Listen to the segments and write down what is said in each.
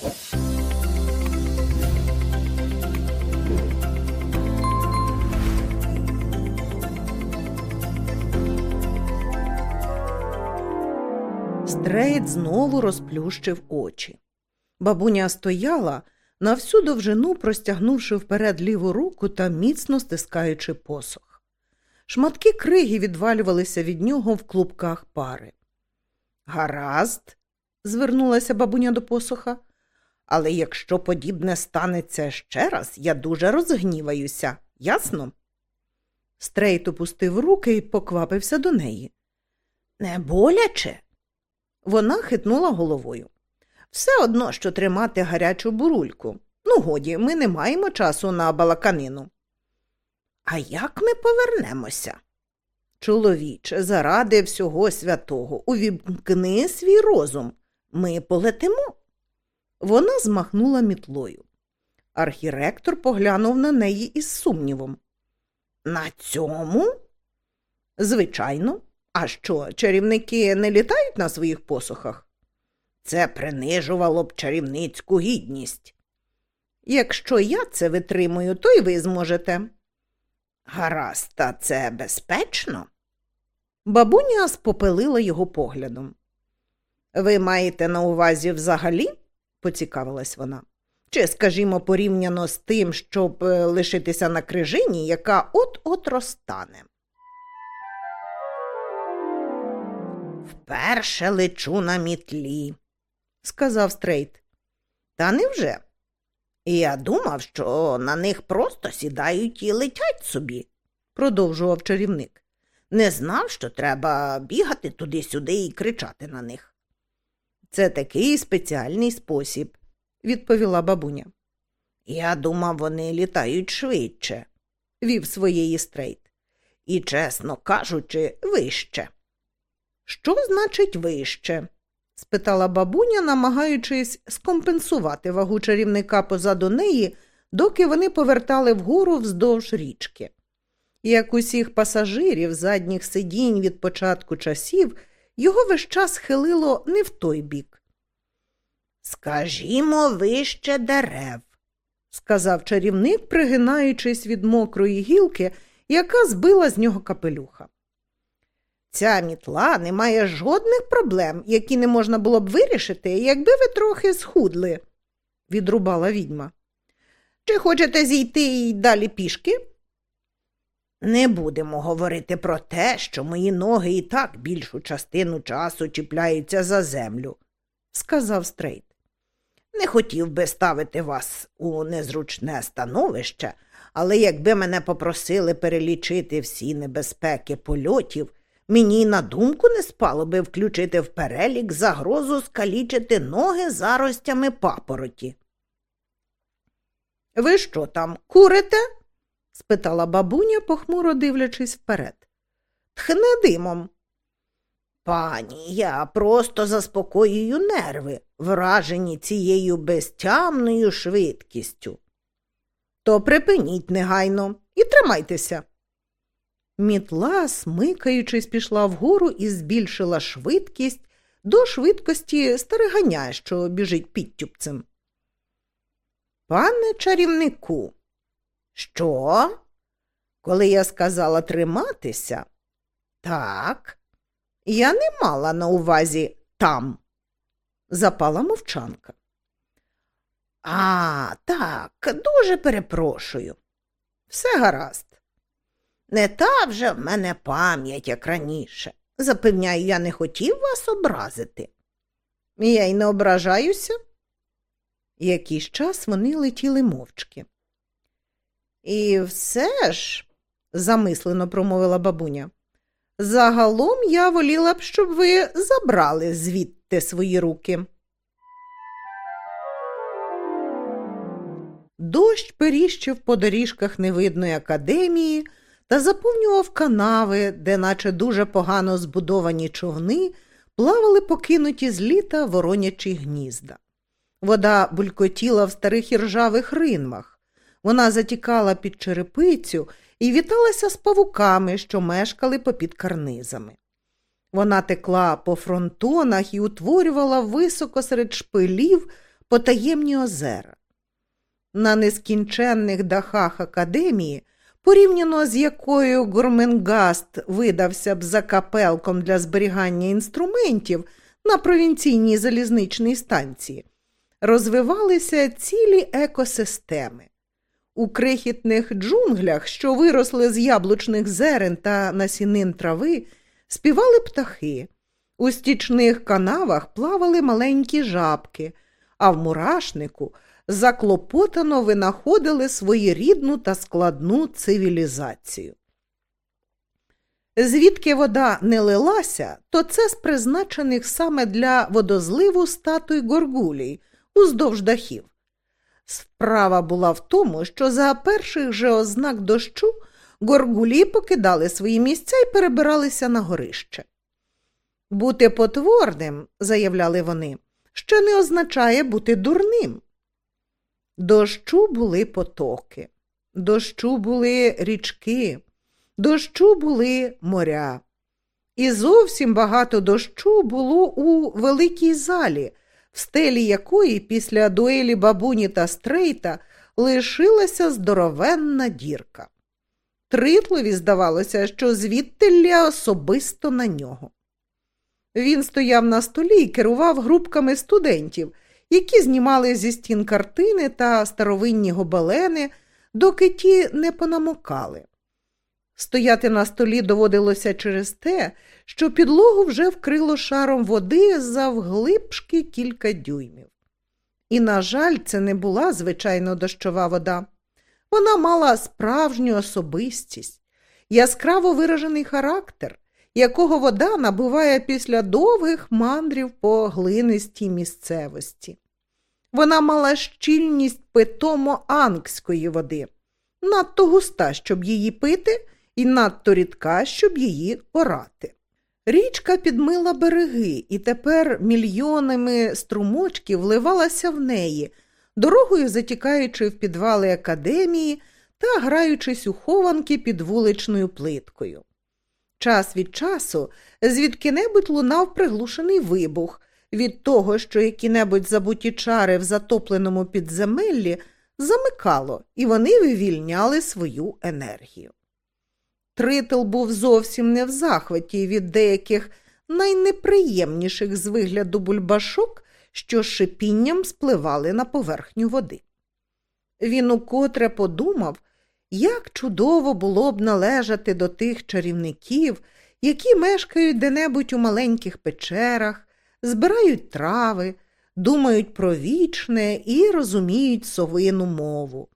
Стрейт знову розплющив очі. Бабуня стояла на всю довжину, простягнувши вперед ліву руку та міцно стискаючи посох. Шматки криги відвалювалися від нього в клубках пари. Гаразд, звернулася бабуня до посоха, але якщо подібне станеться ще раз, я дуже розгніваюся, ясно? Стрейт опустив руки і поквапився до неї. Не боляче? Вона хитнула головою. Все одно, що тримати гарячу бурульку. Ну, годі, ми не маємо часу на балаканину. А як ми повернемося? Чоловіче, заради всього святого, увімкни свій розум. Ми полетимо. Вона змахнула мітлою. Архіректор поглянув на неї із сумнівом. На цьому? Звичайно. А що, чарівники не літають на своїх посухах? Це принижувало б чарівницьку гідність. Якщо я це витримую, то й ви зможете. Гаразд, та це безпечно. Бабуня спопелила його поглядом. Ви маєте на увазі взагалі? Поцікавилась вона. Чи, скажімо, порівняно з тим, щоб е, лишитися на крижині, яка от-от розтане. Вперше лечу на мітлі, сказав Стрейт. Та невже? Я думав, що на них просто сідають і летять собі, продовжував чарівник. Не знав, що треба бігати туди-сюди і кричати на них. Це такий спеціальний спосіб, відповіла бабуня. Я думав, вони літають швидше, вів своєї Стрейт. І, чесно кажучи, вище. Що значить вище? спитала бабуня, намагаючись скомпенсувати вагу чарівника позаду неї, доки вони повертали вгору вздовж річки. Як усіх пасажирів задніх сидінь від початку часів, його весь час хилило не в той бік. Скажімо, вище дерев, сказав чарівник, пригинаючись від мокрої гілки, яка збила з нього капелюха. Ця мітла не має жодних проблем, які не можна було б вирішити, якби ви трохи схудли, відрубала відьма. Чи хочете зійти й далі пішки? Не будемо говорити про те, що мої ноги і так більшу частину часу чіпляються за землю, сказав Стрейт. Не хотів би ставити вас у незручне становище, але якби мене попросили перелічити всі небезпеки польотів, мені на думку не спало би включити в перелік загрозу скалічити ноги заростями папороті. Ви що там, курите? Спитала бабуня, похмуро дивлячись вперед. Тхне димом. Пані, я просто заспокоюю нерви, вражені цією безтямною швидкістю. То припиніть негайно і тримайтеся. Мітла, смикаючись, пішла вгору і збільшила швидкість до швидкості стереганя, що біжить підтюпцем. Пане чарівнику, що? Коли я сказала триматися? Так, я не мала на увазі там, запала мовчанка. А, так, дуже перепрошую. Все гаразд. Не та вже в мене пам'ять, як раніше. Запевняю, я не хотів вас образити. Я й не ображаюся. Якийсь час вони летіли мовчки. І все ж, замислено промовила бабуня, загалом я воліла б, щоб ви забрали звідти свої руки. Дощ періщив по доріжках невидної академії та заповнював канави, де, наче дуже погано збудовані човни, плавали покинуті з літа воронячі гнізда. Вода булькотіла в старих іржавих ринвах. Вона затікала під черепицю і віталася з павуками, що мешкали попід карнизами. Вона текла по фронтонах і утворювала високо серед шпилів потаємні озера. На нескінченних дахах академії, порівняно з якою Гурменгаст видався б за капелком для зберігання інструментів на провінційній залізничній станції, розвивалися цілі екосистеми. У крихітних джунглях, що виросли з яблучних зерен та насінин трави, співали птахи. У стічних канавах плавали маленькі жабки, а в мурашнику заклопотано винаходили своєрідну та складну цивілізацію. Звідки вода не лилася, то це з призначених саме для водозливу статуй горгулій уздовж дахів. Справа була в тому, що за перших же ознак дощу горгулі покидали свої місця і перебиралися на горище. Бути потворним, заявляли вони, ще не означає бути дурним. Дощу були потоки, дощу були річки, дощу були моря. І зовсім багато дощу було у великій залі, в стелі якої після дуелі бабуні та стрейта лишилася здоровенна дірка. Тритлові здавалося, що звідтиля особисто на нього. Він стояв на столі і керував групками студентів, які знімали зі стін картини та старовинні гобелени, доки ті не понамокали. Стояти на столі доводилося через те, що підлогу вже вкрило шаром води завглибшки кілька дюймів. І, на жаль, це не була звичайно дощова вода. Вона мала справжню особистість, яскраво виражений характер, якого вода набуває після довгих мандрів по глинистій місцевості. Вона мала щільність питомо ангської води, надто густа, щоб її пити, і надто рідка, щоб її орати. Річка підмила береги, і тепер мільйонами струмочків вливалася в неї, дорогою затікаючи в підвали академії та граючись у хованки під вуличною плиткою. Час від часу звідки-небудь лунав приглушений вибух від того, що які-небудь забуті чари в затопленому підземеллі замикало, і вони вивільняли свою енергію. Тритл був зовсім не в захваті від деяких найнеприємніших з вигляду бульбашок, що шипінням спливали на поверхню води. Він укотре подумав, як чудово було б належати до тих чарівників, які мешкають де-небудь у маленьких печерах, збирають трави, думають про вічне і розуміють совину мову.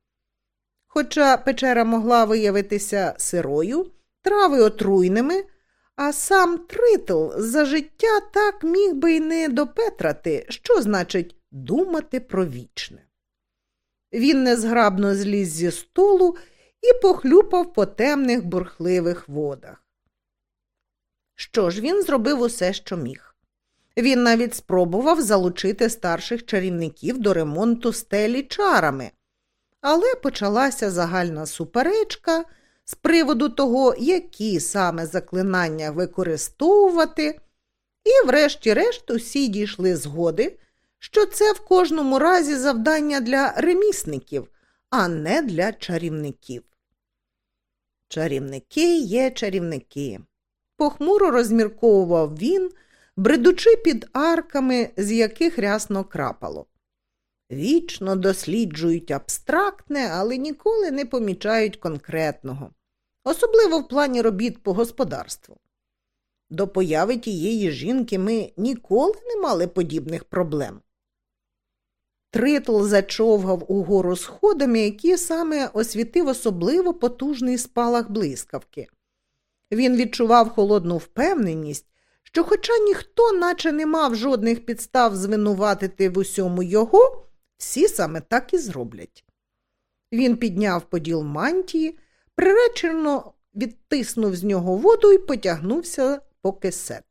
Хоча печера могла виявитися сирою, трави отруйними, а сам тритл за життя так міг би й не допетрати, що значить думати про вічне. Він незграбно зліз зі столу і похлюпав по темних бурхливих водах. Що ж, він зробив усе, що міг. Він навіть спробував залучити старших чарівників до ремонту стелі чарами, але почалася загальна суперечка з приводу того, які саме заклинання використовувати, і, врешті-решт, усі дійшли згоди, що це в кожному разі завдання для ремісників, а не для чарівників. Чарівники є чарівники. Похмуро розмірковував він, бредучи під арками, з яких рясно крапало. Вічно досліджують абстрактне, але ніколи не помічають конкретного, особливо в плані робіт по господарству. До появи тієї жінки ми ніколи не мали подібних проблем. Тритл зачовгав угору сходами, які саме освітив особливо потужний спалах блискавки. Він відчував холодну впевненість, що, хоча ніхто, наче не мав жодних підстав звинуватити в усьому його, всі саме так і зроблять. Він підняв поділ мантії, приречено відтиснув з нього воду і потягнувся по кесет.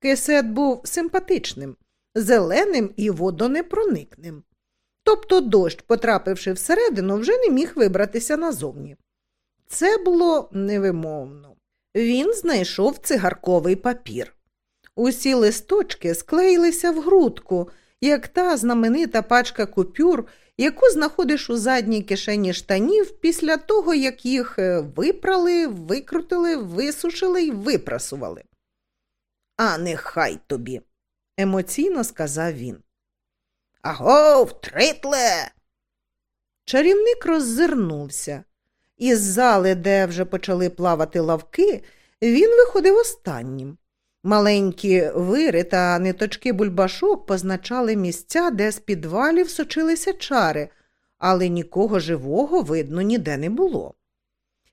Кесет був симпатичним зеленим і водонепроникним. Тобто дощ, потрапивши всередину, вже не міг вибратися назовні. Це було невимовно. Він знайшов цигарковий папір. Усі листочки склеїлися в грудку як та знаменита пачка купюр, яку знаходиш у задній кишені штанів після того, як їх е, випрали, викрутили, висушили і випрасували. А нехай тобі, емоційно сказав він. Агов, тритле. Чарівник роззирнувся. Із зали, де вже почали плавати лавки, він виходив останнім. Маленькі вири та ниточки бульбашок позначали місця, де з підвалів сочилися чари, але нікого живого видно ніде не було.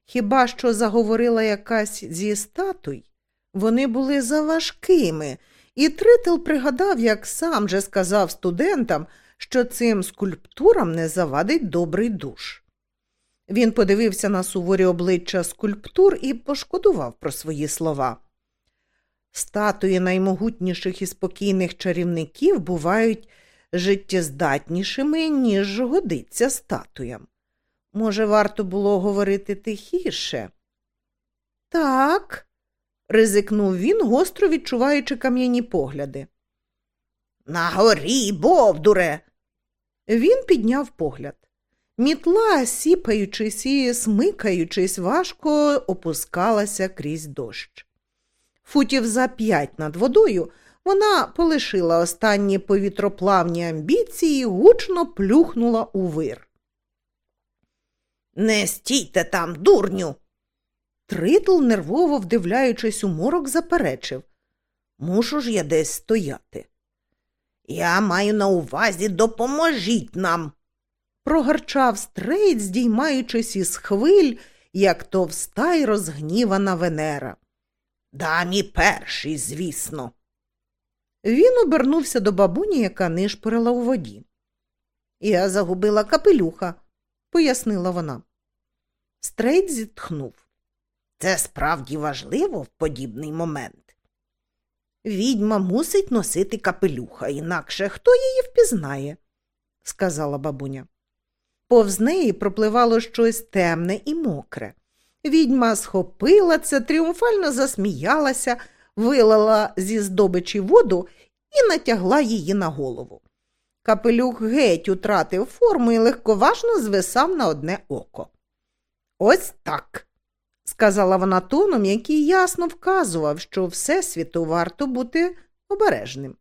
Хіба що заговорила якась зі статуй, вони були заважкими, і Трител пригадав, як сам же сказав студентам, що цим скульптурам не завадить добрий душ. Він подивився на суворі обличчя скульптур і пошкодував про свої слова. Статуї наймогутніших і спокійних чарівників бувають життєздатнішими, ніж годиться статуям. Може, варто було говорити тихіше? Так, ризикнув він, гостро відчуваючи кам'яні погляди. На горі, бовдуре. Він підняв погляд. Мітла, сіпаючись і смикаючись, важко опускалася крізь дощ. Футів за п'ять над водою вона полишила останні повітроплавні амбіції і гучно плюхнула у вир. Не стійте там, дурню. Тритл, нервово вдивляючись у морок, заперечив. Мушу ж я десь стояти. Я маю на увазі допоможіть нам. прогарчав стрейт, здіймаючись із хвиль, як товста й розгнівана Венера. Дамі перший, звісно. Він обернувся до бабуні, яка нишпорила у воді. Я загубила капелюха, пояснила вона. Стрейт зітхнув. Це справді важливо в подібний момент. Відьма мусить носити капелюха, інакше хто її впізнає, сказала бабуня. Повз неї пропливало щось темне і мокре. Відьма схопила це, тріумфально засміялася, вилила зі здобичі воду і натягла її на голову. Капелюх геть утратив форму і легковажно звисав на одне око. Ось так, сказала вона тоном, який ясно вказував, що Всесвіту варто бути обережним.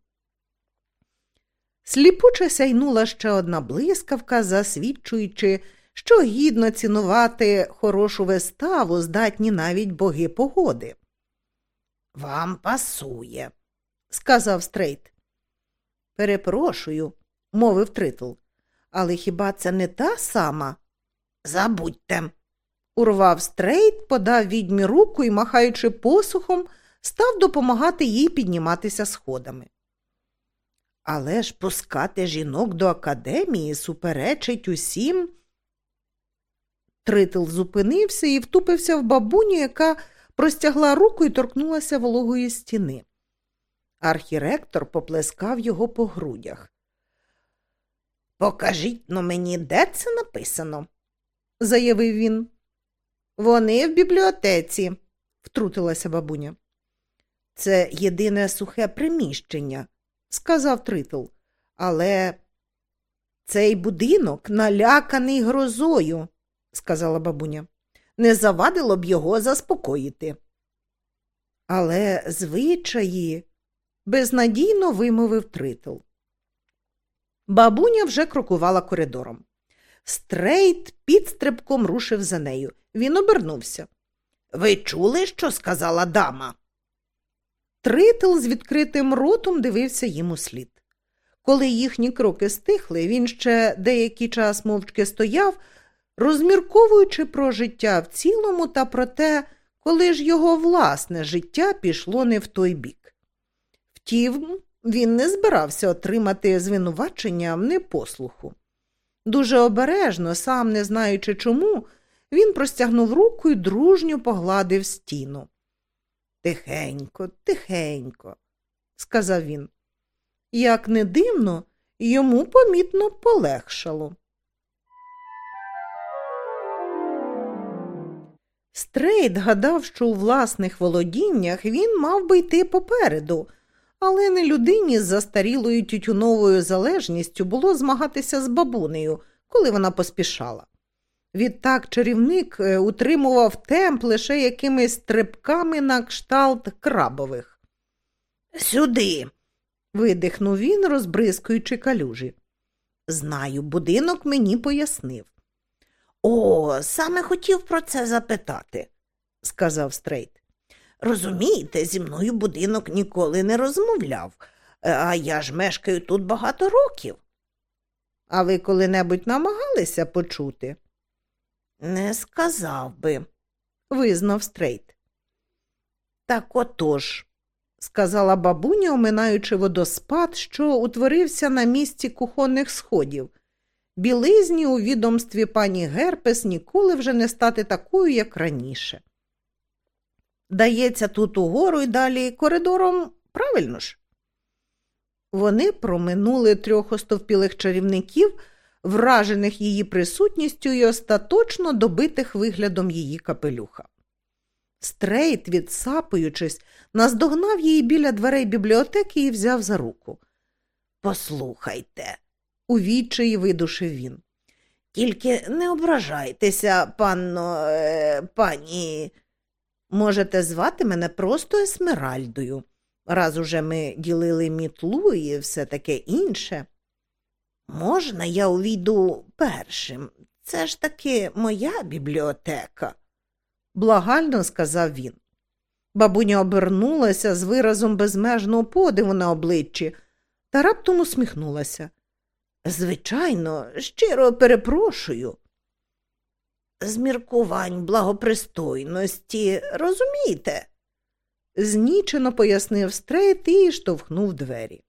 Сліпуче сяйнула ще одна блискавка, засвідчуючи, що гідно цінувати хорошу виставу здатні навіть боги погоди. Вам пасує, сказав Стрейт. Перепрошую, мовив Тритл. Але хіба це не та сама? Забудьте. Урвав Стрейт, подав відьмі руку і, махаючи посохом, став допомагати їй підніматися сходами. Але ж пускати жінок до академії суперечить усім. Тритл зупинився і втупився в бабуню, яка простягла руку і торкнулася вологої стіни. Архіректор поплескав його по грудях. Покажіть но мені, де це написано, заявив він. Вони в бібліотеці, втрутилася бабуня. Це єдине сухе приміщення, сказав Тритл. Але цей будинок наляканий грозою, сказала бабуня. Не завадило б його заспокоїти. Але звичаї, безнадійно вимовив Тритл. Бабуня вже крокувала коридором. Стрейт підстрибком рушив за нею. Він обернувся. Ви чули, що сказала дама? Тритл з відкритим ротом дивився їм у слід. Коли їхні кроки стихли, він ще деякий час мовчки стояв, розмірковуючи про життя в цілому та про те, коли ж його власне життя пішло не в той бік. Втім, він не збирався отримати звинувачення в непослуху. Дуже обережно, сам не знаючи чому, він простягнув руку і дружньо погладив стіну. Тихенько, тихенько, сказав він. Як не дивно, йому помітно полегшало. Стрейт гадав, що у власних володіннях він мав би йти попереду, Але не людині з застарілою тютюновою залежністю було змагатися з бабунею, коли вона поспішала. Відтак чарівник е, утримував темп лише якимись стрибками на кшталт крабових. Сюди. видихнув він, розбризкуючи калюжі. Знаю, будинок мені пояснив. О, саме хотів про це запитати, сказав Стрейт. Розумієте, зі мною будинок ніколи не розмовляв, е, а я ж мешкаю тут багато років. А ви коли-небудь намагалися почути? Не сказав би, визнав Стрейт. Так отож, сказала бабуня, оминаючи водоспад, що утворився на місці кухонних сходів. Білизні у відомстві пані Герпес ніколи вже не стати такою, як раніше. Здається тут угору і далі коридором, правильно ж? Вони проминули трьох остовпілих чарівників, вражених її присутністю і остаточно добитих виглядом її капелюха. Стрейт, відсапуючись, наздогнав її біля дверей бібліотеки і взяв за руку. Послухайте, у відчаї видушив він. Тільки не ображайтеся, панно, е, пані. Можете звати мене просто Есмеральдою. Раз уже ми ділили мітлу і все таке інше. Можна, я увійду першим. Це ж таки моя бібліотека, благально сказав він. Бабуня обернулася з виразом безмежного подиву на обличчі та раптом усміхнулася. Звичайно, щиро перепрошую. З міркувань благопристойності, розумієте? знічено пояснив Стрейт і штовхнув двері.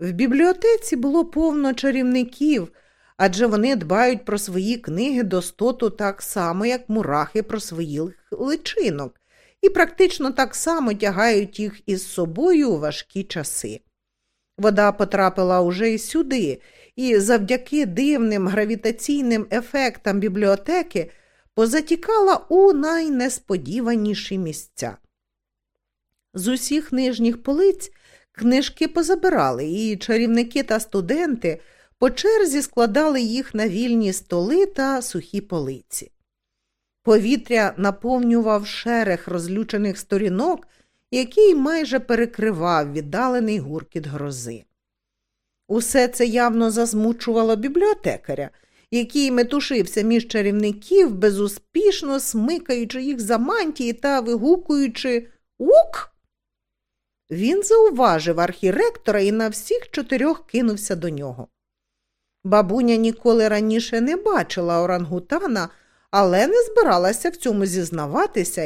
В бібліотеці було повно чарівників, адже вони дбають про свої книги достоту так само, як мурахи про своїх личинок, і практично так само тягають їх із собою у важкі часи. Вода потрапила уже й сюди, і завдяки дивним гравітаційним ефектам бібліотеки позатікала у найнесподіваніші місця. З усіх нижніх полиць книжки позабирали, і чарівники та студенти по черзі складали їх на вільні столи та сухі полиці. Повітря наповнював шерех розлючених сторінок, який майже перекривав віддалений гуркіт грози. Усе це явно засмучувало бібліотекаря, який метушився між чарівників, безуспішно смикаючи їх за мантії та вигукуючи Ук. Він зауважив архіректора і на всіх чотирьох кинувся до нього. Бабуня ніколи раніше не бачила орангутана, але не збиралася в цьому зізнаватися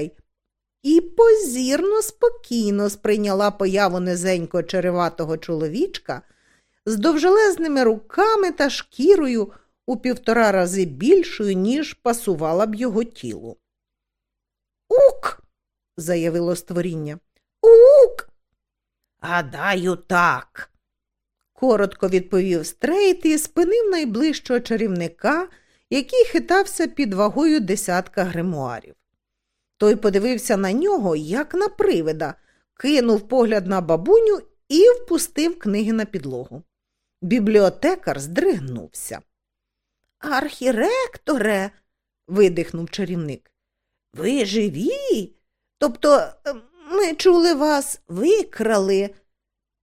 і позірно спокійно сприйняла появу низенько череватого чоловічка з довжелезними руками та шкірою у півтора рази більшою, ніж пасувала б його тілу. Ук. заявило створіння. Ук. Гадаю, так. Коротко відповів Стрейт і спинив найближчого чарівника, який хитався під вагою десятка гримуарів. Той подивився на нього, як на привида, кинув погляд на бабуню і впустив книги на підлогу. Бібліотекар здригнувся. Архіректоре, видихнув чарівник. Ви живі? Тобто ем, ми чули вас, викрали.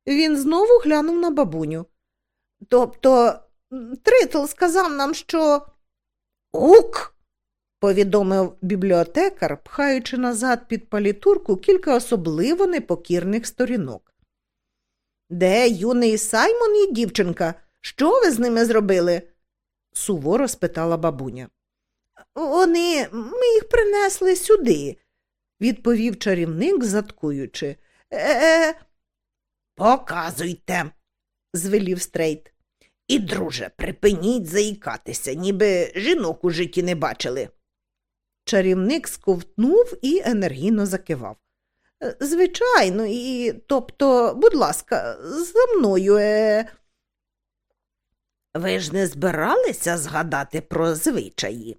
Він знову глянув на бабуню. Тобто, Тритл сказав нам, що. Ук. Повідомив бібліотекар, пхаючи назад під палітурку кілька особливо непокірних сторінок. Де юний Саймон і дівчинка? Що ви з ними зробили? суворо спитала бабуня. Вони, ми їх принесли сюди, відповів чарівник, заткуючи. Е. Показуйте, звелів Стрейт. І, друже, припиніть заїкатися, ніби жінок у житті не бачили. Чарівник сковтнув і енергійно закивав. «Е, звичайно, і тобто, будь ласка, за мною. е...» Ви ж не збиралися згадати про звичаї?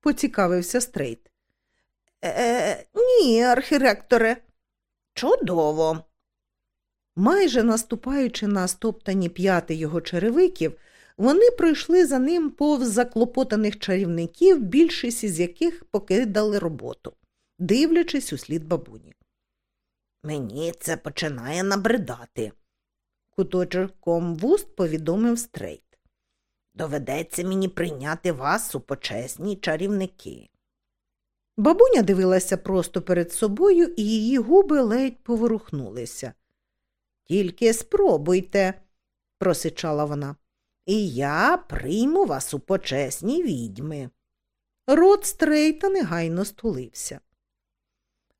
поцікавився Стрейт. Е, Ні, архіректоре. Чудово. Майже наступаючи на стоптані п'яти його черевиків, вони пройшли за ним повз заклопотаних чарівників, більшість із яких покидали роботу, дивлячись услід бабуні. Мені це починає набридати, куточком вуст повідомив Стрейт. Доведеться мені прийняти вас у почесні чарівники. Бабуня дивилася просто перед собою, і її губи ледь поворухнулися. Тільки спробуйте, просичала вона, і я прийму вас у почесні відьми. Рот Стрейта негайно стулився.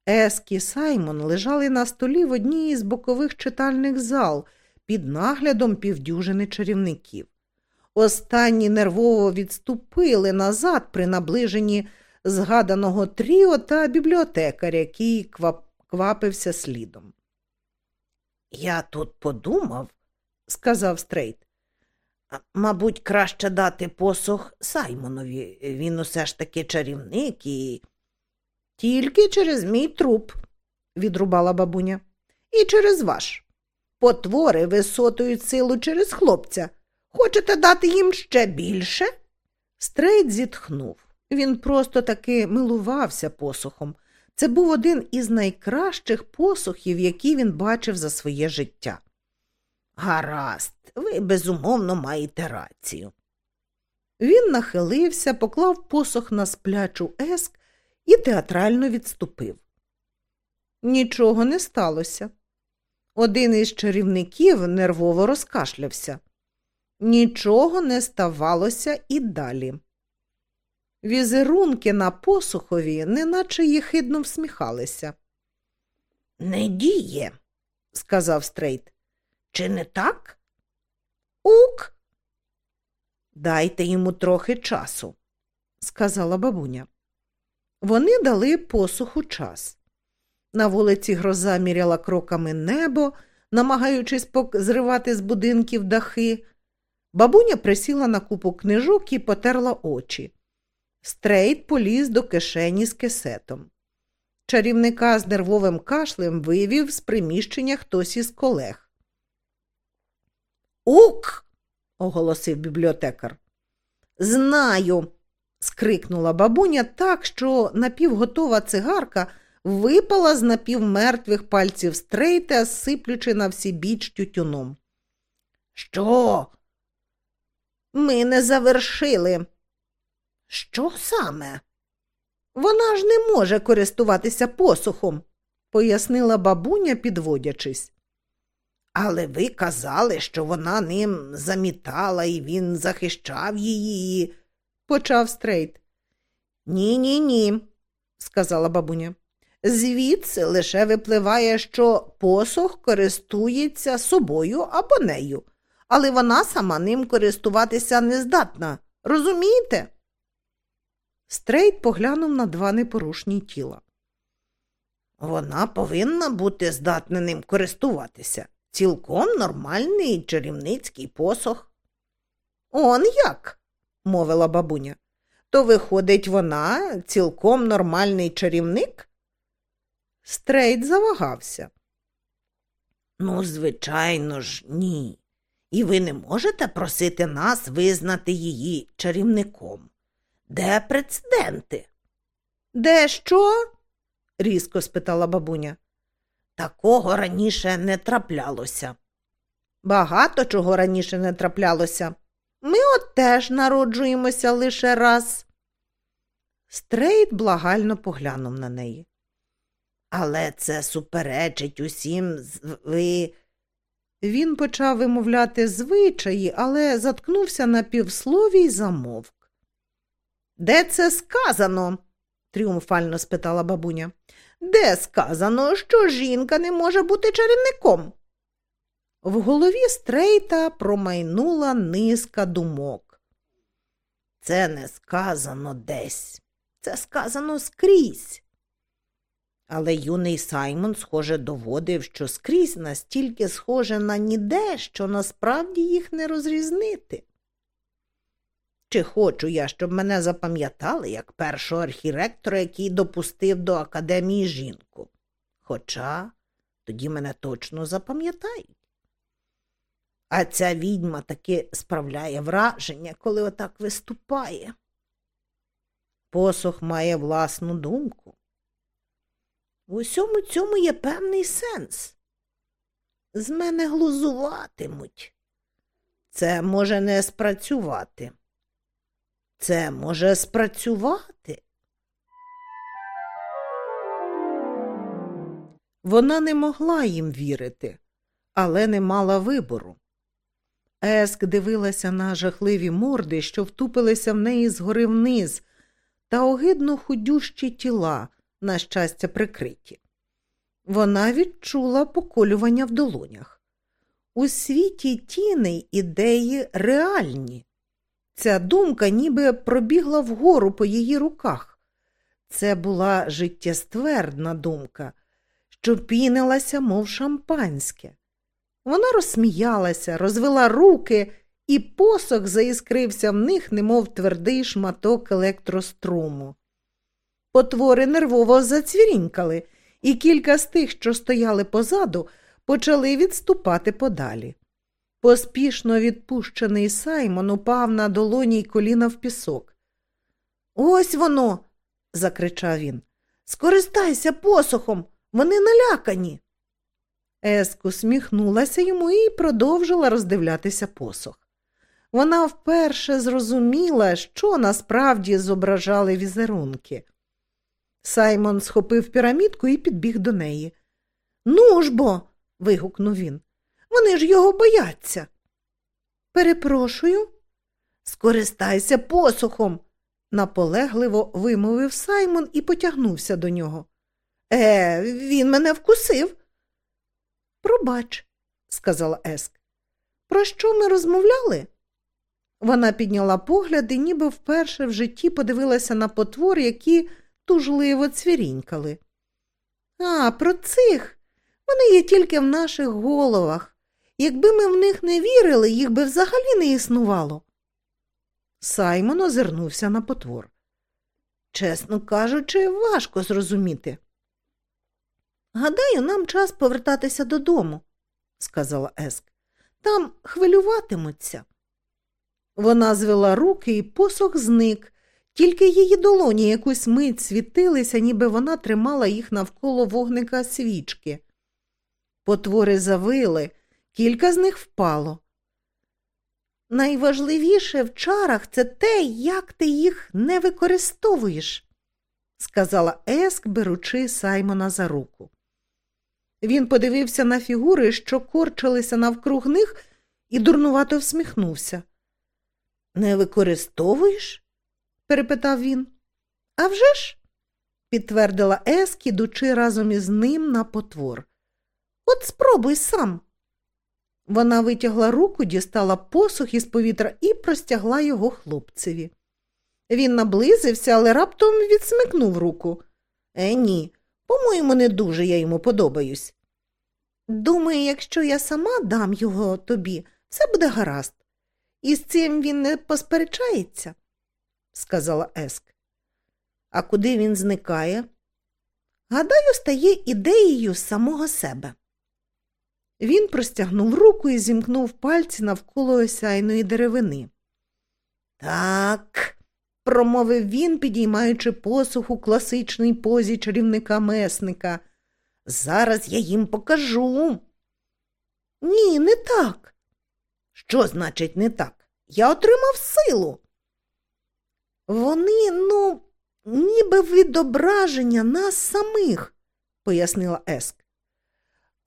Еск і Саймон лежали на столі в одній із бокових читальних зал під наглядом півдюжини чарівників. Останні нервово відступили назад при наближенні згаданого тріо та бібліотекаря, який квап... квапився слідом. Я тут подумав, сказав Стрейт. Мабуть, краще дати посох Саймонові. Він усе ж таки чарівник і. Тільки через мій труп, відрубала бабуня, і через ваш. Потвори висотують силу через хлопця. Хочете дати їм ще більше? Стрейт зітхнув. Він просто таки милувався посохом. Це був один із найкращих посохів, які він бачив за своє життя. Гаразд, ви безумовно маєте рацію. Він нахилився, поклав посох на сплячу еск і театрально відступив. Нічого не сталося. Один із чарівників нервово розкашлявся. Нічого не ставалося і далі. Візерунки на посухові неначе єхидно всміхалися. Не діє, сказав Стрейт. Чи не так? Ук. Дайте йому трохи часу, сказала бабуня. Вони дали посоху час. На вулиці гроза міряла кроками небо, намагаючись зривати з будинків дахи. Бабуня присіла на купу книжок і потерла очі. Стрейт поліз до кишені з кисетом. Чарівника з нервовим кашлем вивів з приміщення хтось із колег. Ук. оголосив бібліотекар. Знаю. скрикнула бабуня так, що напівготова цигарка випала з напівмертвих пальців стрейта, сиплючи на всі біч тютюном. Що? Ми не завершили. Що саме? Вона ж не може користуватися посохом, пояснила бабуня, підводячись. Але ви казали, що вона ним замітала і він захищав її, почав Стрейт. Ні, ні, ні, сказала бабуня. Звідси лише випливає, що посох користується собою або нею, але вона сама ним користуватися не здатна. Розумієте? Стрейт поглянув на два непорушні тіла. Вона повинна бути здатна ним користуватися. Цілком нормальний чарівницький посох. Он як? мовила бабуня. То, виходить, вона цілком нормальний чарівник? Стрейт завагався. Ну, звичайно ж, ні. І ви не можете просити нас визнати її чарівником. Де прецеденти? Де що? різко спитала бабуня. Такого раніше не траплялося. Багато чого раніше не траплялося. Ми от теж народжуємося лише раз. Стрейт благально поглянув на неї. Але це суперечить усім ви. Він почав вимовляти звичаї, але заткнувся на півслові й замовк. Де це сказано? тріумфально спитала бабуня. Де сказано, що жінка не може бути чарівником? В голові стрейта промайнула низка думок. Це не сказано десь, це сказано скрізь. Але юний Саймон, схоже, доводив, що скрізь настільки схоже на ніде, що насправді їх не розрізнити. Чи хочу я, щоб мене запам'ятали як першого архіректора, який допустив до академії жінку? Хоча тоді мене точно запам'ятають. А ця відьма таки справляє враження, коли отак виступає. Посох має власну думку. В усьому цьому є певний сенс. З мене глузуватимуть. Це може не спрацювати. Це може спрацювати. Вона не могла їм вірити, але не мала вибору. Еск дивилася на жахливі морди, що втупилися в неї згори вниз, та огидно худющі тіла, на щастя, прикриті. Вона відчула поколювання в долонях. У світі тіней ідеї реальні. Ця думка ніби пробігла вгору по її руках. Це була життєствердна думка, що пінилася, мов шампанське. Вона розсміялася, розвела руки, і посох заіскрився в них, немов твердий шматок електроструму. Потвори нервово зацвірінькали, і кілька з тих, що стояли позаду, почали відступати подалі. Поспішно відпущений Саймон упав на долоні й коліна в пісок. Ось воно. закричав він. Скористайся посохом, вони налякані. Еск усміхнулася йому і продовжила роздивлятися посох. Вона вперше зрозуміла, що насправді зображали візерунки. Саймон схопив пірамідку і підбіг до неї. Ну ж бо. вигукнув він. Вони ж його бояться. Перепрошую, скористайся посухом, наполегливо вимовив Саймон і потягнувся до нього. Е, він мене вкусив. Пробач, сказала Еск. Про що ми розмовляли? Вона підняла погляд і ніби вперше в житті подивилася на потвор, які тужливо цвірінькали. А, про цих. Вони є тільки в наших головах. Якби ми в них не вірили, їх би взагалі не існувало. Саймон озирнувся на потвор. Чесно кажучи, важко зрозуміти. Гадаю, нам час повертатися додому, сказала Еск. Там хвилюватимуться. Вона звела руки і посох зник, тільки її долоні якусь мить світилися, ніби вона тримала їх навколо вогника свічки. Потвори завили, кілька з них впало. Найважливіше в чарах це те, як ти їх не використовуєш, сказала Еск, беручи Саймона за руку. Він подивився на фігури, що корчилися навкруг них, і дурнувато всміхнувся. Не використовуєш? перепитав він. «А вже ж?» – підтвердила Еск, ідучи разом із ним на потвор. От спробуй сам. Вона витягла руку, дістала посух із повітря і простягла його хлопцеві. Він наблизився, але раптом відсмикнув руку. Е, ні, по-моєму, не дуже я йому подобаюсь. Думаю, якщо я сама дам його тобі, все буде гаразд. І з цим він не посперечається, сказала Еск. А куди він зникає? Гадаю, стає ідеєю самого себе. Він простягнув руку і зімкнув пальці навколо осяйної деревини. Так, промовив він, підіймаючи посух у класичній позі чарівника месника. Зараз я їм покажу. Ні, не так. Що значить не так? Я отримав силу. Вони, ну, ніби відображення нас самих, пояснила Еск.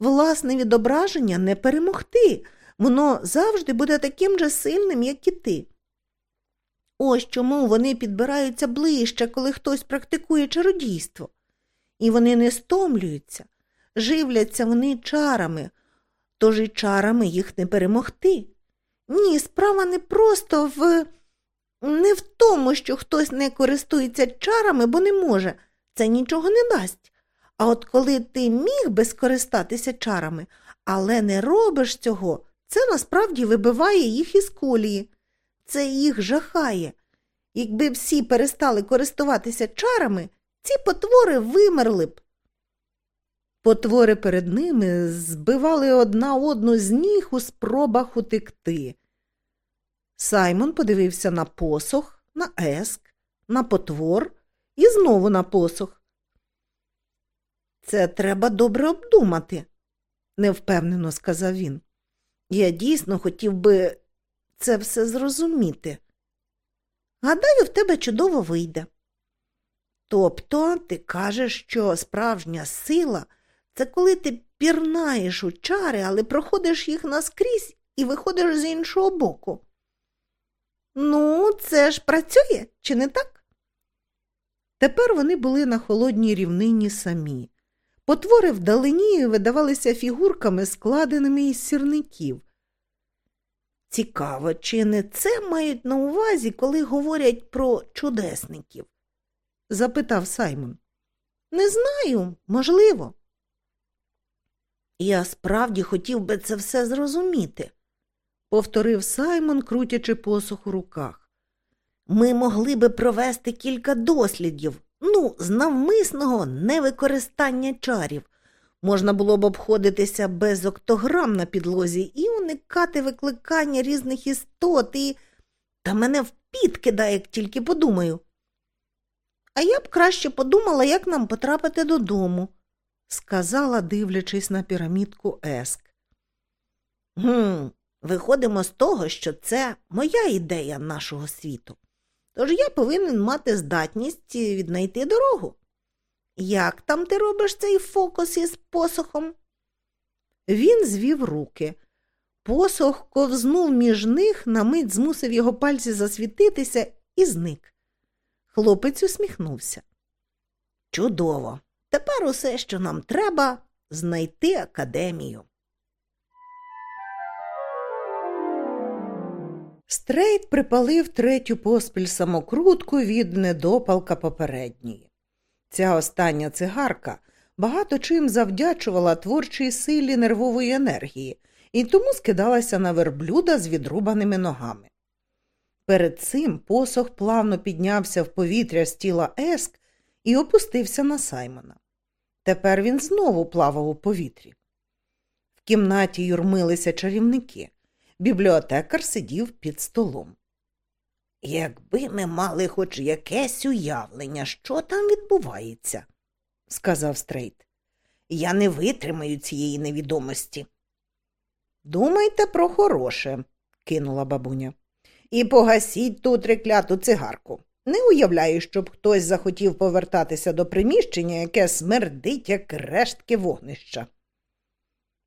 Власне відображення не перемогти, воно завжди буде таким же сильним, як і ти. Ось чому вони підбираються ближче, коли хтось практикує чародійство. І вони не стомлюються, живляться вони чарами, тож і чарами їх не перемогти. Ні, справа не просто в не в тому, що хтось не користується чарами, бо не може, це нічого не дасть. А от коли ти міг би скористатися чарами, але не робиш цього, це насправді вибиває їх із колії. Це їх жахає. Якби всі перестали користуватися чарами, ці потвори вимерли б. Потвори перед ними збивали одна одну з ніг у спробах утекти. Саймон подивився на посох, на еск, на потвор і знову на посох. Це треба добре обдумати, невпевнено сказав він. Я дійсно хотів би це все зрозуміти. Гадаю, в тебе чудово вийде. Тобто ти кажеш, що справжня сила це коли ти пірнаєш у чари, але проходиш їх наскрізь і виходиш з іншого боку. Ну, це ж працює, чи не так? Тепер вони були на холодній рівнині самі. Потвори вдалині видавалися фігурками, складеними із сірників. Цікаво, чи не це мають на увазі, коли говорять про чудесників? запитав Саймон. Не знаю, можливо. Я справді хотів би це все зрозуміти, повторив Саймон, крутячи посух у руках. Ми могли би провести кілька дослідів, з навмисного невикористання чарів. Можна було б обходитися без октограм на підлозі і уникати викликання різних істот і. Та мене в піт кидає, як тільки подумаю. А я б краще подумала, як нам потрапити додому, сказала, дивлячись на пірамідку Еск. Гм, виходимо з того, що це моя ідея нашого світу. Тож я повинен мати здатність віднайти дорогу. Як там ти робиш цей фокус із посохом? Він звів руки. Посох ковзнув між них, на мить змусив його пальці засвітитися і зник. Хлопець усміхнувся. Чудово. Тепер усе, що нам треба, знайти академію. Стрейт припалив третю поспіль самокрутку від недопалка попередньої. Ця остання цигарка багато чим завдячувала творчій силі нервової енергії і тому скидалася на верблюда з відрубаними ногами. Перед цим посох плавно піднявся в повітря з тіла Еск і опустився на Саймона. Тепер він знову плавав у повітрі. В кімнаті юрмилися чарівники. Бібліотекар сидів під столом. Якби ми мали хоч якесь уявлення, що там відбувається, сказав Стрейт. Я не витримаю цієї невідомості. Думайте про хороше, кинула бабуня. І погасіть ту трикляту цигарку. Не уявляю, щоб хтось захотів повертатися до приміщення, яке смердить, як рештки вогнища.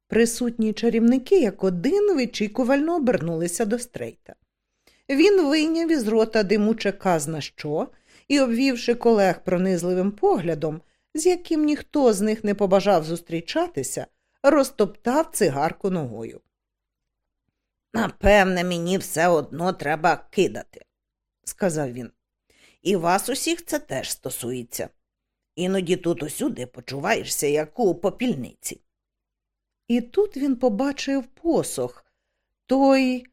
Присутні чарівники, як один, вичікувально обернулися до стрейта. Він вийняв із рота димуче казна що і, обвівши колег пронизливим поглядом, з яким ніхто з них не побажав зустрічатися, розтоптав цигарку ногою. Напевне, мені все одно треба кидати, сказав він. І вас усіх це теж стосується. Іноді тут усюди почуваєшся, як у попільниці. І тут він побачив посох, той.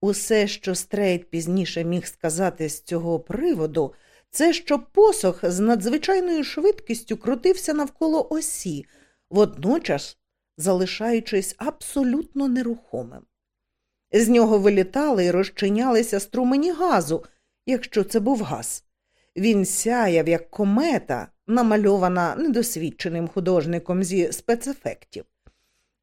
Усе, що Стрейт пізніше міг сказати з цього приводу, це що посох з надзвичайною швидкістю крутився навколо осі, водночас залишаючись абсолютно нерухомим. З нього вилітали і розчинялися струмені газу, якщо це був газ. Він сяяв, як комета, намальована недосвідченим художником зі спецефектів.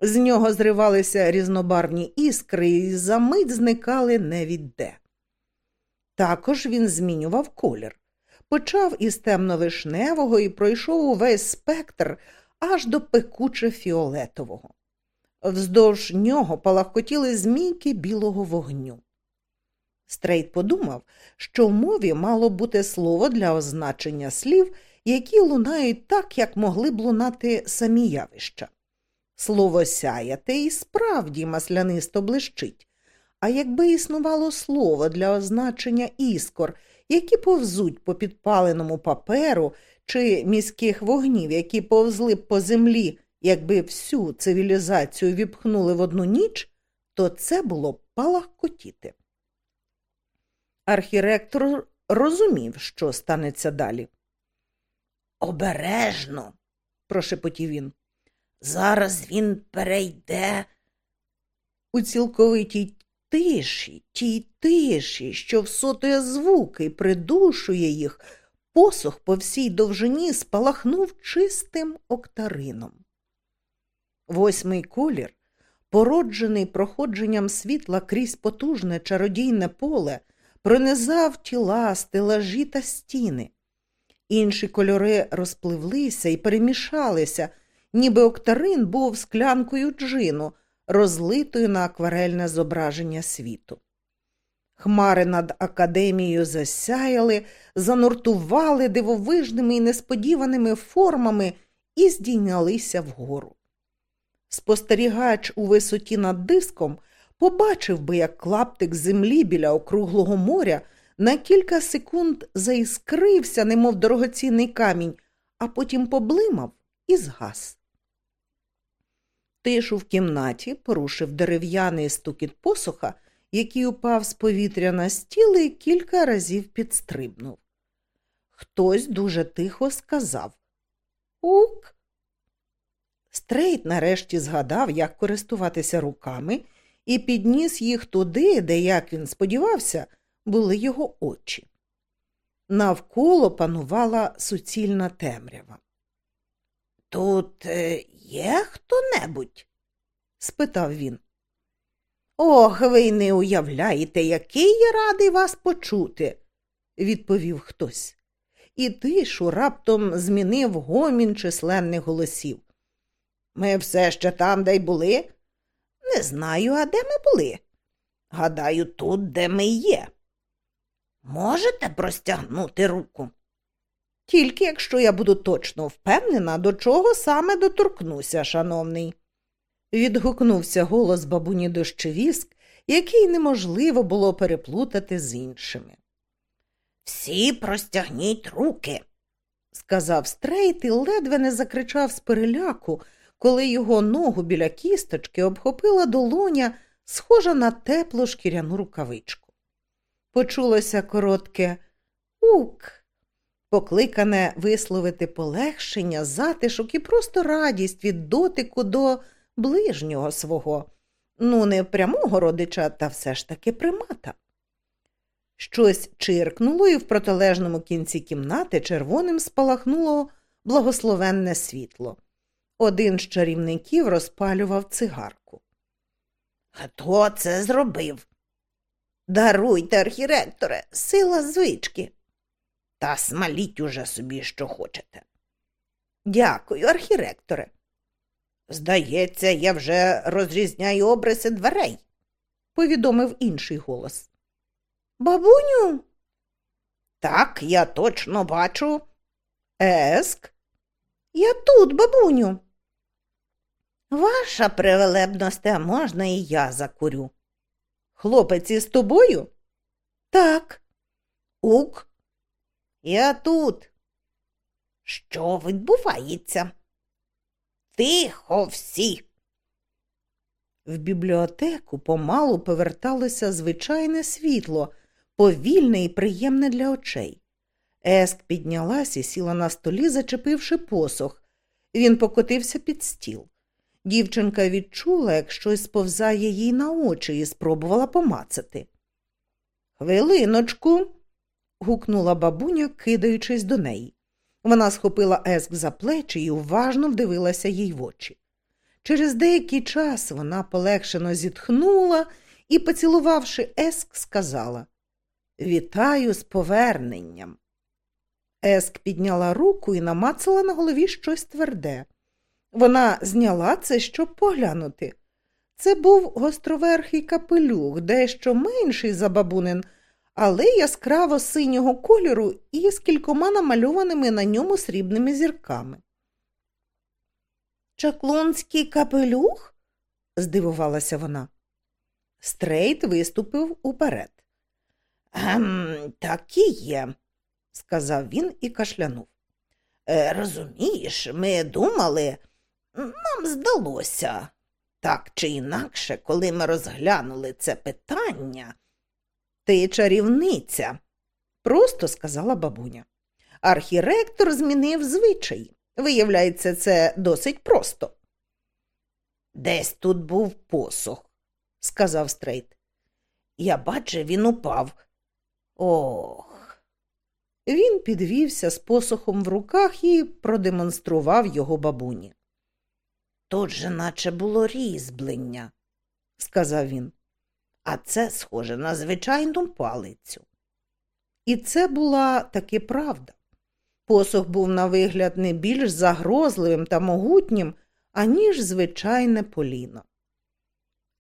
З нього зривалися різнобарвні іскри і за мить зникали невідде. Також він змінював колір. Почав із темно-вишневого і пройшов увесь спектр аж до пекуче фіолетового. Вздовж нього палахкотіли змійки білого вогню. Стрейт подумав, що в мові мало бути слово для означення слів, які лунають так, як могли б лунати самі явища. Слово сяяти і справді маслянисто блищить. А якби існувало слово для означення іскор, які повзуть по підпаленому паперу чи міських вогнів, які повзли б по землі, якби всю цивілізацію віпхнули в одну ніч, то це було б палахкотіти. Архіректор розумів, що станеться далі. Обережно, прошепотів він. Зараз він перейде у цілковитій тиші, тій тиші, що всотує звуки придушує їх, посох по всій довжині спалахнув чистим октарином. Восьмий колір, породжений проходженням світла крізь потужне чародійне поле, пронизав тіла, стелажі та стіни. Інші кольори розпливлися і перемішалися, ніби октарин був склянкою джину, розлитою на акварельне зображення світу. Хмари над академією засяяли, зануртували дивовижними і несподіваними формами і здійнялися вгору. Спостерігач у висоті над диском побачив би, як клаптик землі біля округлого моря на кілька секунд заіскрився, немов дорогоцінний камінь, а потім поблимав і згас. Тишу в кімнаті порушив дерев'яний стукіт посоха, який упав з повітря на стіл і кілька разів підстрибнув. Хтось дуже тихо сказав Ук. Стрейт нарешті згадав, як користуватися руками, і підніс їх туди, де, як він сподівався, були його очі. Навколо панувала суцільна темрява. Тут е, є хто небудь? спитав він. Ох, ви не уявляєте, який я радий вас почути, відповів хтось. І тишу раптом змінив гомін численних голосів. Ми все ще там, де й були? Не знаю, а де ми були. Гадаю, тут, де ми є. Можете простягнути руку? Тільки якщо я буду точно впевнена, до чого саме доторкнуся, шановний. Відгукнувся голос бабуні Дощевіск, який неможливо було переплутати з іншими. Всі простягніть руки, сказав Стрейт і ледве не закричав з переляку, коли його ногу біля кісточки обхопила долоня, схожа на теплу шкіряну рукавичку. Почулося коротке ук, покликане висловити полегшення, затишок і просто радість від дотику до ближнього свого, ну, не прямого родича, та все ж таки примата. Щось чиркнуло, і в протилежному кінці кімнати червоним спалахнуло благословенне світло. Один з чарівників розпалював цигарку. Хто це зробив? Даруйте, архіректоре, сила звички. Та смаліть уже собі, що хочете. Дякую, архіректоре. Здається, я вже розрізняю обриси дверей, повідомив інший голос. Бабуню? Так, я точно бачу. Еск? Я тут, бабуню. Ваша превелебність, а можна і я закурю. Хлопець із тобою? Так. Ук. Я тут. Що відбувається? Тихо всі. В бібліотеку помалу поверталося звичайне світло, повільне і приємне для очей. Еск піднялась і сіла на столі, зачепивши посох. Він покотився під стіл. Дівчинка відчула, як щось сповзає їй на очі, і спробувала помацати. Хвилиночку. Гукнула бабуня, кидаючись до неї. Вона схопила Еск за плечі і уважно вдивилася їй в очі. Через деякий час вона полегшено зітхнула і, поцілувавши Еск, сказала Вітаю з поверненням. Еск підняла руку і намацала на голові щось тверде. Вона зняла це, щоб поглянути. Це був гостроверхий капелюх, дещо менший за бабунин, але яскраво синього кольору і з кількома намальованими на ньому срібними зірками. Чаклунський капелюх? здивувалася вона. Стрейт виступив уперед. «Ем, Так і є, сказав він і кашлянув. «Е, розумієш, ми думали, нам здалося. Так чи інакше, коли ми розглянули це питання, ти чарівниця, просто сказала бабуня. Архіректор змінив звичай. Виявляється, це досить просто. Десь тут був посох, сказав Стрейт. Я бачив, він упав. Ох. Він підвівся з посохом в руках і продемонстрував його бабуні. Тут же наче було різьблення, сказав він, а це схоже на звичайну палицю. І це була таки правда. Посох був на вигляд не більш загрозливим та могутнім, аніж звичайне поліно.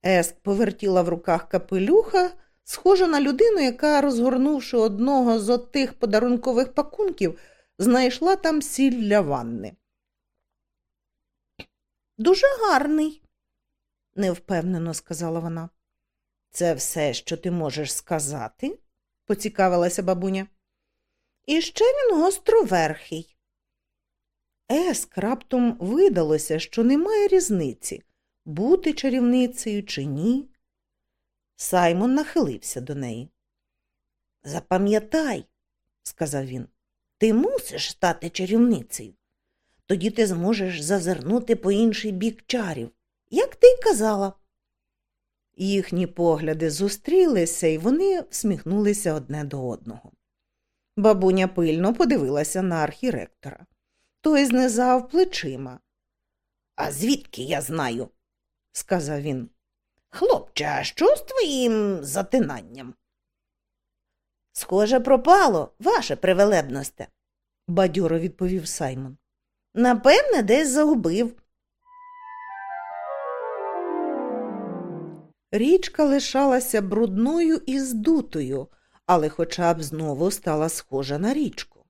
Еск повертіла в руках капелюха, схожа на людину, яка, розгорнувши одного з отих подарункових пакунків, знайшла там сіль для ванни. Дуже гарний, невпевнено сказала вона. Це все, що ти можеш сказати? поцікавилася бабуня. І ще він гостроверхий. Еск раптом видалося, що немає різниці, бути чарівницею чи ні. Саймон нахилився до неї. Запам'ятай, сказав він, ти мусиш стати чарівницею. Тоді ти зможеш зазирнути по інший бік чарів, як ти й казала. Їхні погляди зустрілися, і вони всміхнулися одне до одного. Бабуня пильно подивилася на архіректора. Той знизав плечима. А звідки я знаю? сказав він. Хлопче, а що з твоїм затинанням? Схоже, пропало, ваше привелебносте, бадьоро відповів Саймон. Напевне, десь загубив. Річка лишалася брудною і здутою, але хоча б знову стала схожа на річку.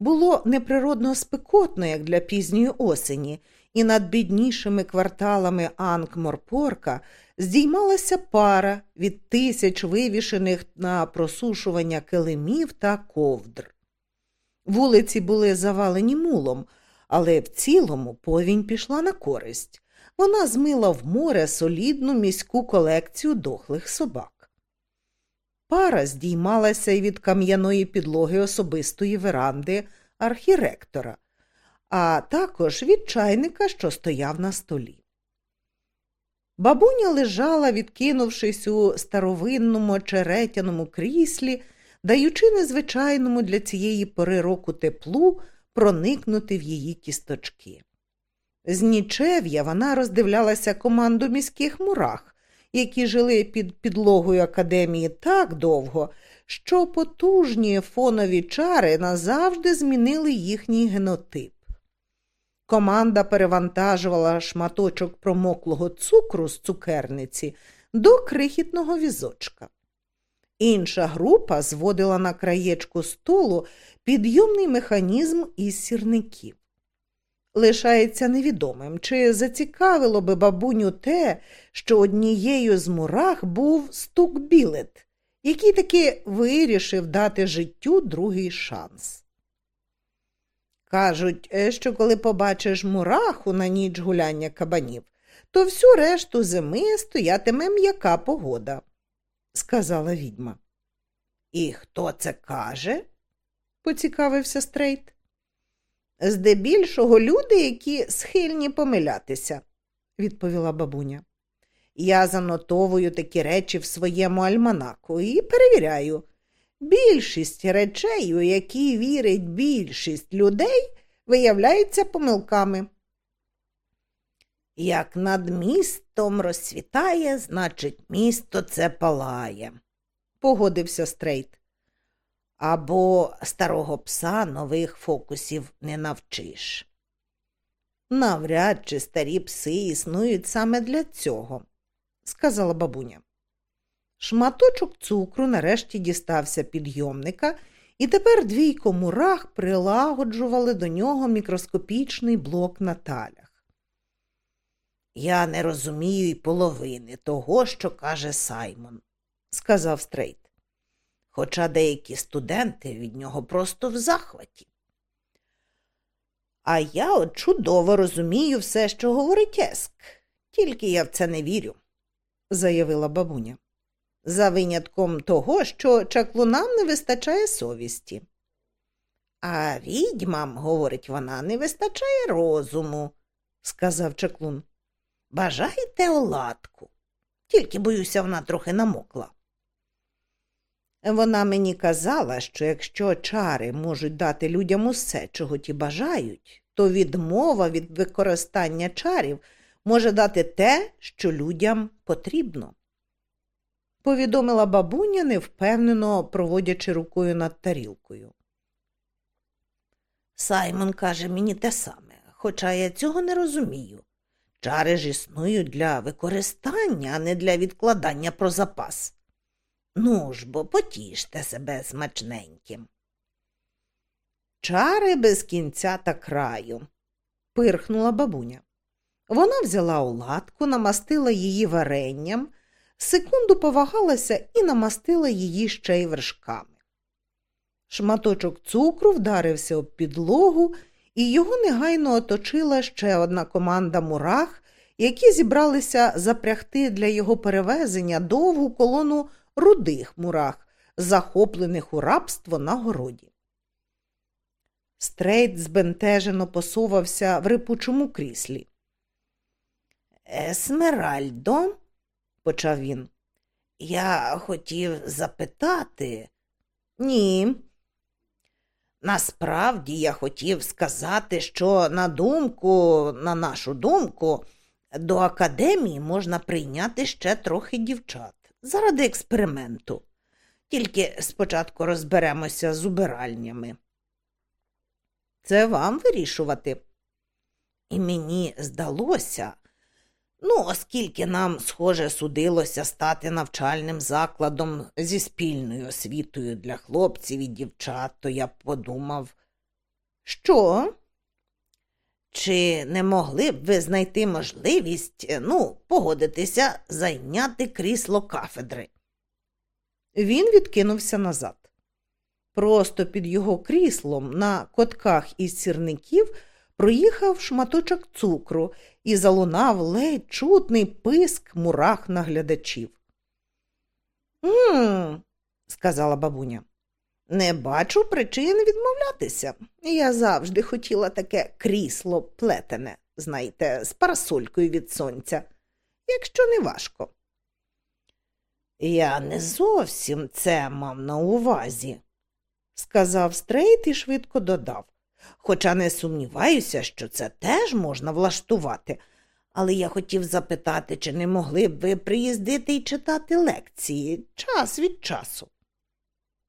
Було неприродно спекотно, як для пізньої осені, і над біднішими кварталами Анкморпорка здіймалася пара від тисяч вивішених на просушування килимів та ковдр. Вулиці були завалені мулом, але в цілому повінь пішла на користь. Вона змила в море солідну міську колекцію дохлих собак. Пара здіймалася й від кам'яної підлоги особистої веранди архіректора, а також від чайника, що стояв на столі. Бабуня лежала, відкинувшись у старовинному очеретяному кріслі, даючи незвичайному для цієї пори року теплу проникнути в її кісточки. З нічев'я вона роздивлялася команду міських мурах, які жили під підлогою академії так довго, що потужні фонові чари назавжди змінили їхній генотип. Команда перевантажувала шматочок промоклого цукру з цукерниці до крихітного візочка. Інша група зводила на краєчку столу підйомний механізм із сірників. Лишається невідомим, чи зацікавило би бабуню те, що однією з мурах був стук білет, який таки вирішив дати життю другий шанс. Кажуть, е, що коли побачиш мураху на ніч гуляння кабанів, то всю решту зими стоятиме м'яка погода, сказала відьма. І хто це каже? поцікавився Стрейт. Здебільшого люди, які схильні помилятися, відповіла бабуня. Я занотовую такі речі в своєму альманаху і перевіряю. Більшість речей, у які вірить більшість людей, виявляються помилками. Як над містом розсвітає, значить, місто це палає, погодився Стрейт. Або старого пса нових фокусів не навчиш. Навряд чи старі пси існують саме для цього, сказала бабуня. Шматочок цукру нарешті дістався підйомника, і тепер двійко мурах прилагоджували до нього мікроскопічний блок на талях. Я не розумію й половини того, що каже Саймон, сказав Стрейт хоча деякі студенти від нього просто в захваті. А я от чудово розумію все, що говорить Еск, тільки я в це не вірю, заявила бабуня. За винятком того, що чаклунам не вистачає совісті. А відьмам, говорить вона, не вистачає розуму, сказав чаклун. Бажаєте оладку? Тільки, боюся, вона трохи намокла. Вона мені казала, що якщо чари можуть дати людям усе, чого ті бажають, то відмова від використання чарів може дати те, що людям потрібно. Повідомила бабуня, невпевнено проводячи рукою над тарілкою. Саймон каже мені те саме, хоча я цього не розумію. Чари ж існують для використання, а не для відкладання про запас. Ну ж бо потіште себе смачненьким. Чари без кінця та краю, пирхнула бабуня. Вона взяла оладку, намастила її варенням, секунду повагалася і намастила її ще й вершками. Шматочок цукру вдарився об підлогу, і його негайно оточила ще одна команда мурах, які зібралися запрягти для його перевезення довгу колону рудих мурах, захоплених у рабство на городі. Стрейт збентежено посувався в рипучому кріслі. Есмеральдо, почав він, я хотів запитати. Ні. Насправді я хотів сказати, що на думку, на нашу думку, до академії можна прийняти ще трохи дівчат заради експерименту. Тільки спочатку розберемося з убиральнями. Це вам вирішувати. І мені здалося, ну, оскільки нам, схоже, судилося стати навчальним закладом зі спільною освітою для хлопців і дівчат, то я подумав, що? Чи не могли б ви знайти можливість, е, ну, погодитися, зайняти крісло кафедри? Він відкинувся назад. Просто під його кріслом на котках із сірників проїхав шматочок цукру і залунав ледь чутний писк мурах наглядачів. «М-м», сказала бабуня. Не бачу причин відмовлятися. Я завжди хотіла таке крісло плетене, знаєте, з парасолькою від сонця, якщо не важко. Я не зовсім це мав на увазі, сказав Стрейт і швидко додав. Хоча не сумніваюся, що це теж можна влаштувати, але я хотів запитати, чи не могли б ви приїздити і читати лекції час від часу.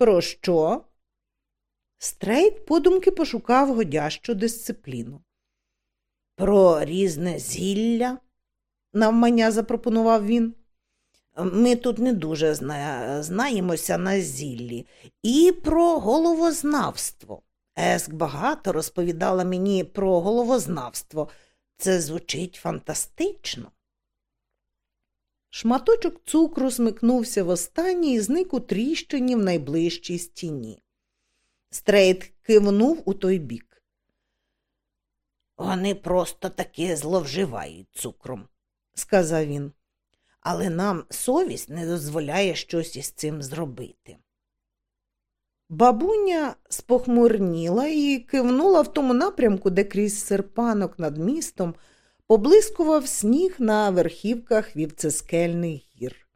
Про що? Стрейт подумки пошукав годящу дисципліну. Про різне зілля, навмання запропонував він. Ми тут не дуже зна... знаємося на зіллі, і про головознавство. Еск багато розповідала мені про головознавство. Це звучить фантастично. Шматочок цукру смикнувся в останній і зник у тріщині в найближчій стіні. Стрейт кивнув у той бік. Вони просто таки зловживають цукром, сказав він, але нам совість не дозволяє щось із цим зробити. Бабуня спохмурніла і кивнула в тому напрямку, де крізь серпанок над містом поблискував сніг на верхівках Вівцескельних гір.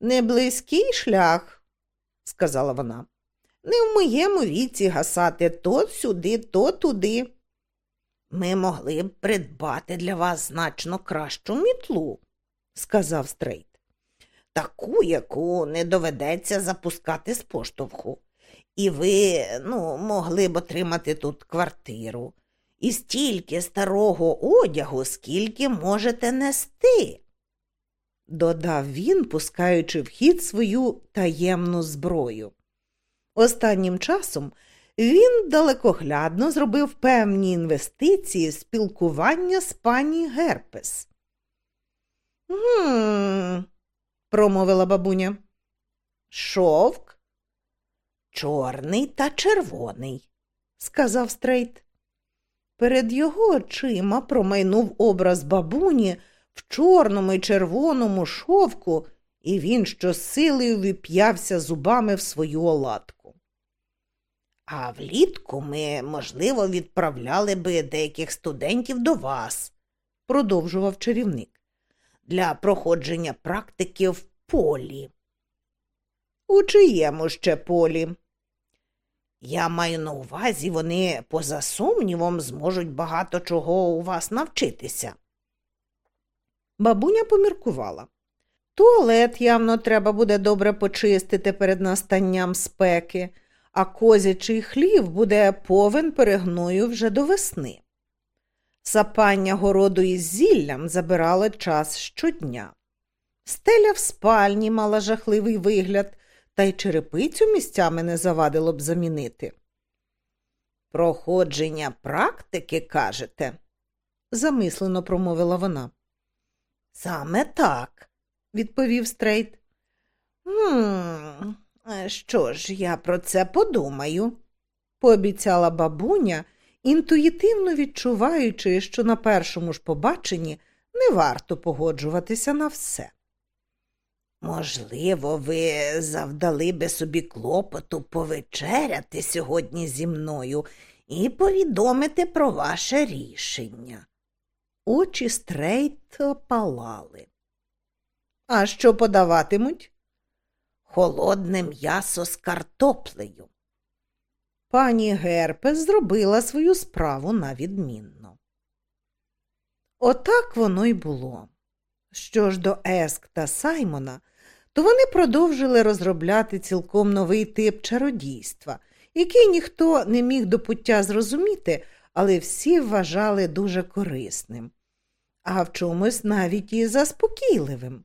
Не близький шлях, сказала вона. Не в моєму віці гасати то сюди, то туди. Ми могли б придбати для вас значно кращу мітлу, сказав Стрейт. Таку, яку не доведеться запускати з поштовху. І ви, ну, могли б отримати тут квартиру і стільки старого одягу, скільки можете нести, додав він, пускаючи в хід свою таємну зброю. Останнім часом він далекоглядно зробив певні інвестиції в спілкування з пані Герпес. «Гм», – промовила бабуня. Шовк? Чорний та червоний, сказав Стрейт. Перед його очима промайнув образ бабуні в чорному і червоному шовку, і він щосилою вип'явся зубами в свою оладку. А влітку ми, можливо, відправляли би деяких студентів до вас, продовжував чарівник. для проходження практики в полі. У чиєму ще полі? Я маю на увазі, вони, поза сумнівом, зможуть багато чого у вас навчитися. Бабуня поміркувала. Туалет явно треба буде добре почистити перед настанням спеки, а козячий хлів буде повен перегною вже до весни. Сапання городу із зіллям забирало час щодня. Стеля в спальні мала жахливий вигляд, та й черепицю місцями не завадило б замінити. Проходження практики, кажете? замислено промовила вона. Саме так, відповів Стрейт. «Гм, Що ж, я про це подумаю, пообіцяла бабуня, інтуїтивно відчуваючи, що на першому ж побаченні не варто погоджуватися на все. Можливо, ви завдали би собі клопоту повечеряти сьогодні зі мною і повідомити про ваше рішення. Очі Стрейта палали. А що подаватимуть? Холодне м'ясо з картоплею. Пані Герпес зробила свою справу на відмінно. Отак воно й було. Що ж до Еск та Саймона, то вони продовжили розробляти цілком новий тип чародійства, який ніхто не міг до пуття зрозуміти, але всі вважали дуже корисним, а в чомусь навіть і заспокійливим.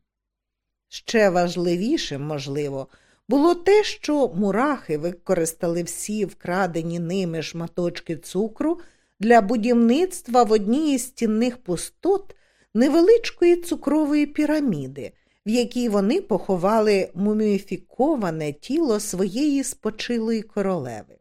Ще важливішим, можливо, було те, що мурахи використали всі вкрадені ними шматочки цукру для будівництва в одній із стінних пустот невеличкої цукрової піраміди, в якій вони поховали муміфіковане тіло своєї спочилої королеви.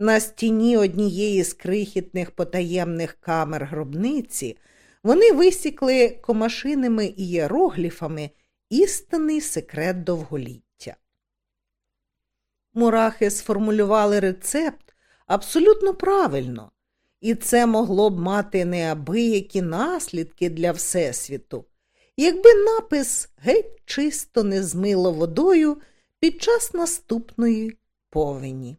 На стіні однієї з крихітних потаємних камер гробниці вони висікли комашиними ієрогліфами істинний секрет довголіття. Мурахи сформулювали рецепт абсолютно правильно, і це могло б мати неабиякі наслідки для Всесвіту, якби напис геть чисто не змило водою під час наступної повені.